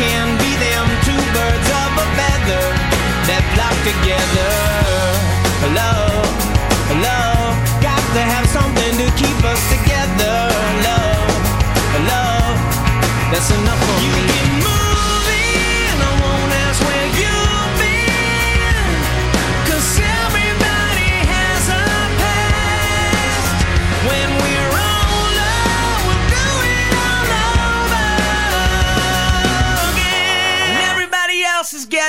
can be them two birds of a feather that flock together. Love, love, got to have something to keep us together. Love, love, that's enough for.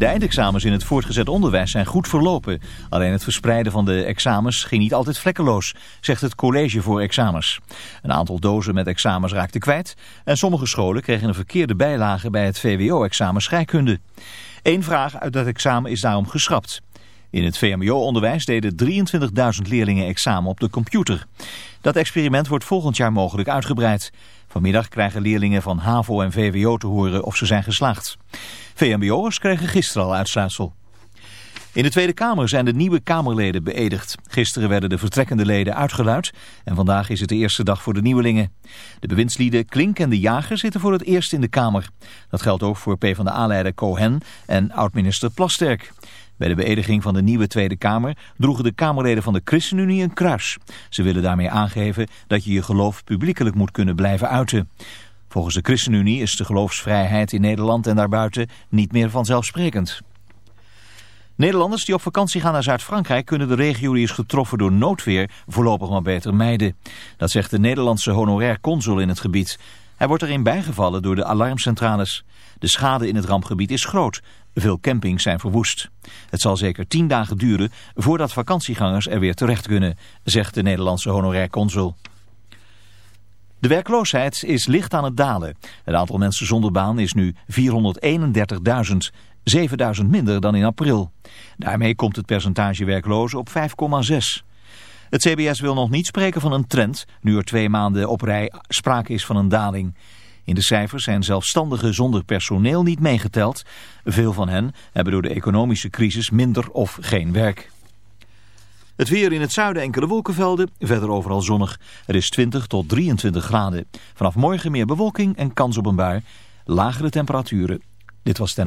De eindexamens in het voortgezet onderwijs zijn goed verlopen. Alleen het verspreiden van de examens ging niet altijd vlekkeloos, zegt het college voor examens. Een aantal dozen met examens raakte kwijt en sommige scholen kregen een verkeerde bijlage bij het VWO-examen scheikunde. Eén vraag uit dat examen is daarom geschrapt. In het VMBO-onderwijs deden 23.000 leerlingen examen op de computer. Dat experiment wordt volgend jaar mogelijk uitgebreid. Vanmiddag krijgen leerlingen van HAVO en VWO te horen of ze zijn geslaagd. VMBO'ers kregen gisteren al uitsluitsel. In de Tweede Kamer zijn de nieuwe Kamerleden beëdigd. Gisteren werden de vertrekkende leden uitgeluid en vandaag is het de eerste dag voor de nieuwelingen. De bewindslieden Klink en de Jager zitten voor het eerst in de Kamer. Dat geldt ook voor PvdA-leider Cohen en oud-minister Plasterk. Bij de beëdiging van de nieuwe Tweede Kamer droegen de Kamerleden van de ChristenUnie een kruis. Ze willen daarmee aangeven dat je je geloof publiekelijk moet kunnen blijven uiten. Volgens de ChristenUnie is de geloofsvrijheid in Nederland en daarbuiten niet meer vanzelfsprekend. Nederlanders die op vakantie gaan naar Zuid-Frankrijk kunnen de regio die is getroffen door noodweer voorlopig maar beter mijden. Dat zegt de Nederlandse honorair consul in het gebied. Hij wordt erin bijgevallen door de alarmcentrales. De schade in het rampgebied is groot. Veel campings zijn verwoest. Het zal zeker tien dagen duren voordat vakantiegangers er weer terecht kunnen, zegt de Nederlandse honorair consul. De werkloosheid is licht aan het dalen. Het aantal mensen zonder baan is nu 431.000, 7.000 minder dan in april. Daarmee komt het percentage werklozen op 5,6. Het CBS wil nog niet spreken van een trend, nu er twee maanden op rij sprake is van een daling. In de cijfers zijn zelfstandigen zonder personeel niet meegeteld. Veel van hen hebben door de economische crisis minder of geen werk. Het weer in het zuiden enkele wolkenvelden, verder overal zonnig. Er is 20 tot 23 graden. Vanaf morgen meer bewolking en kans op een bui. Lagere temperaturen. Dit was ten.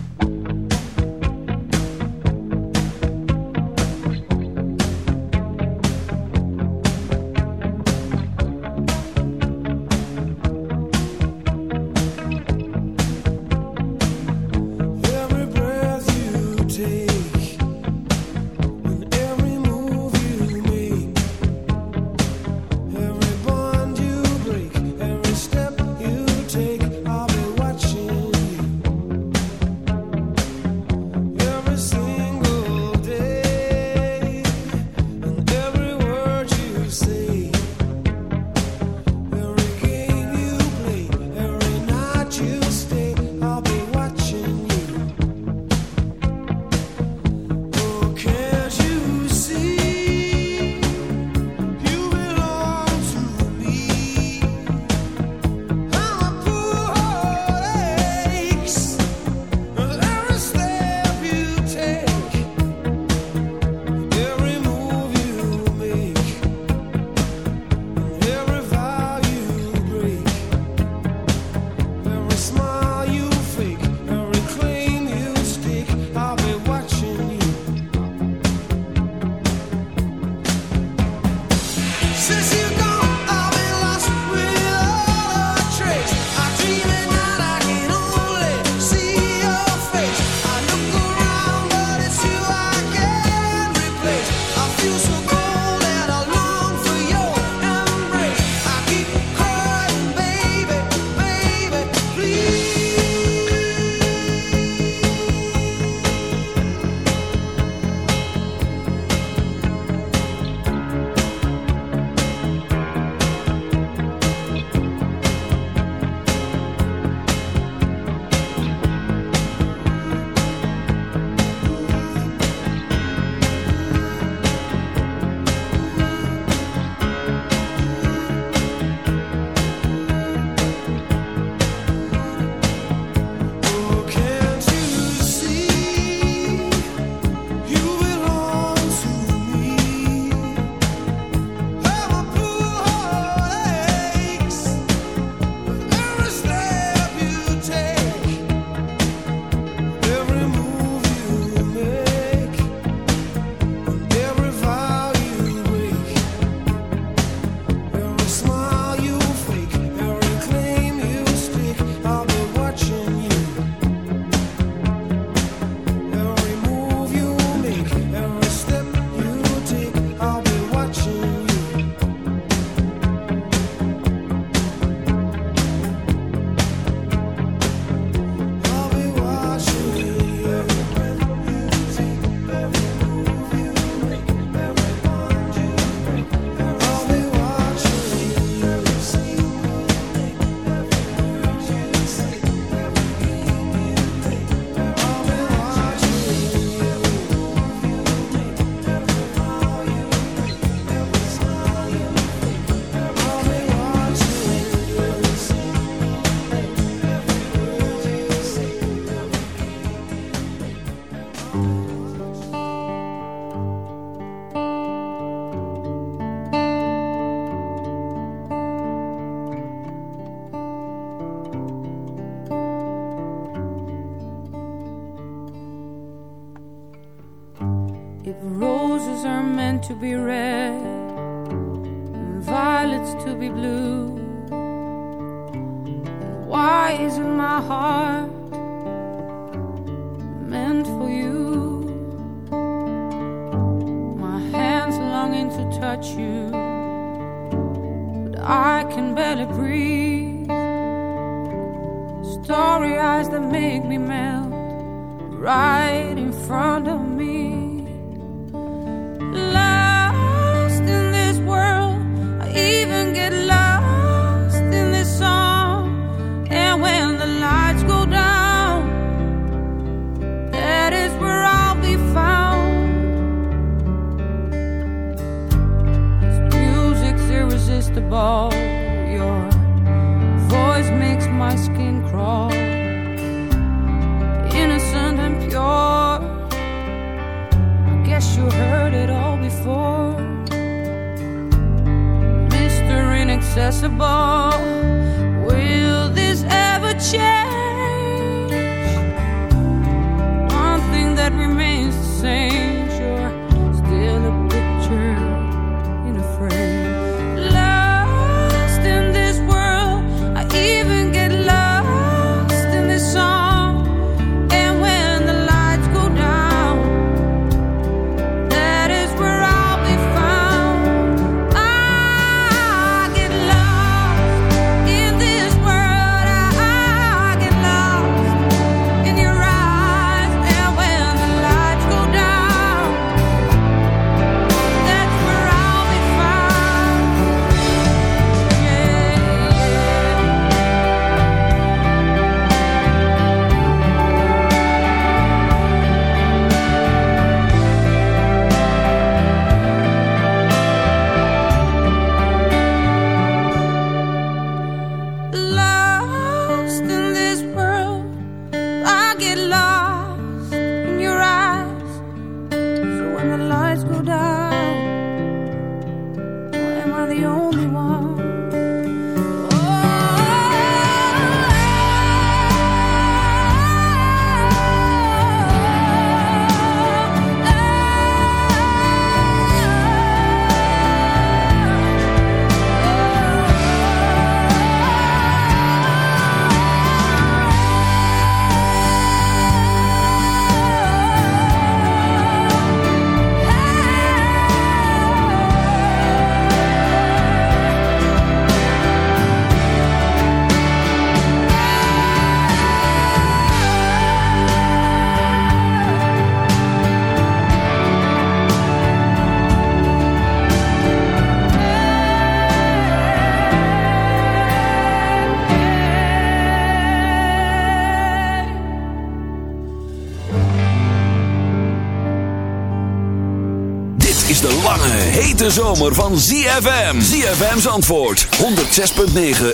Zomer van ZFM. ZFM's antwoord. 106.9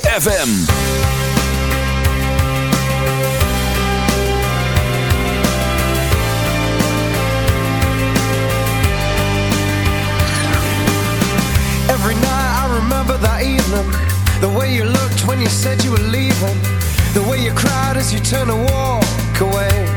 FM. Every night I remember that evening The way you looked when you said you were leaving The way you cried as you turned to walk away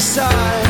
inside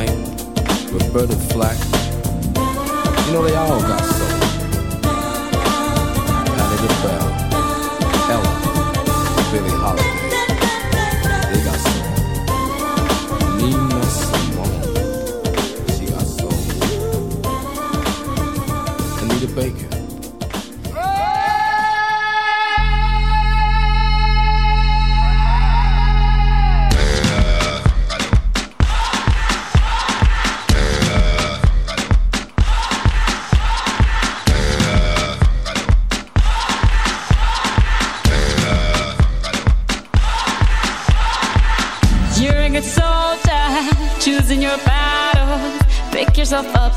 Knight, Roberta Flack. You know they all got soul. Patti LaBelle, Ella, Billie Holiday. They got soul. Nina Simone. She got soul. Anita Baker.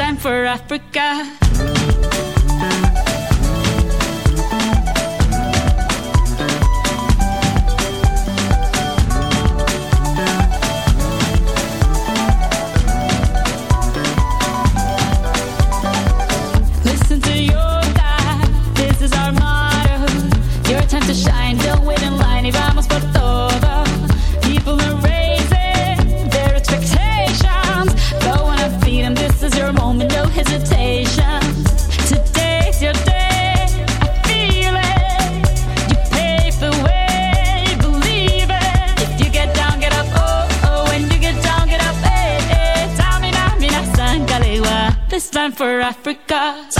time for Africa. for Africa.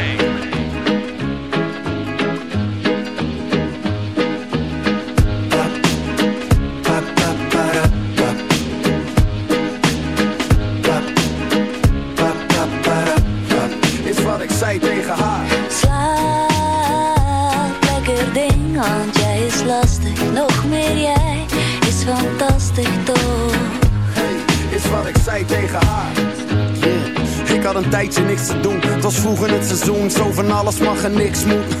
Tijdje niks te doen. Het was vroeger het seizoen. Zo van alles mag en niks moet.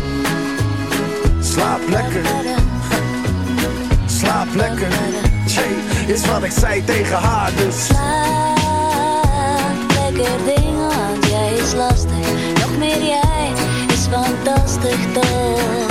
Slaap lekker. Slaap lekker. Jay, is wat ik zei tegen haar, dus. Slaap, lekker ding, want jij is lastig. Nog meer jij is fantastisch toch?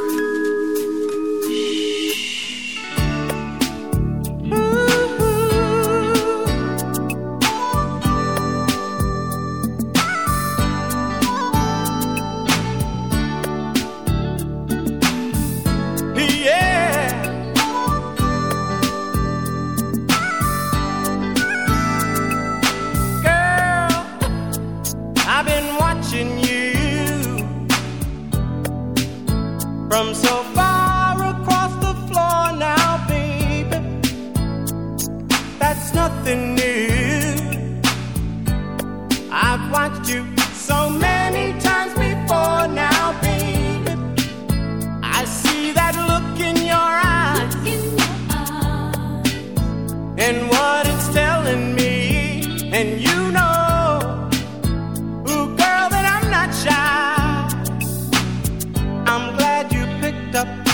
picked up.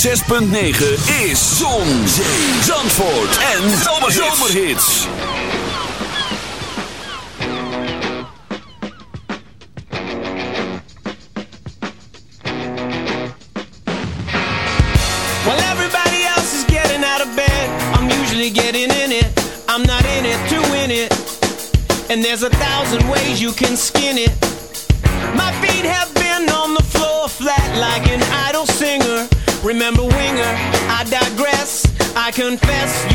106.9 is Zon, Zee, Zandvoort en Zomerhits. Well, everybody else is getting out of bed. I'm usually getting in it. I'm not in it to win it. And there's a thousand ways you can skin it. I confess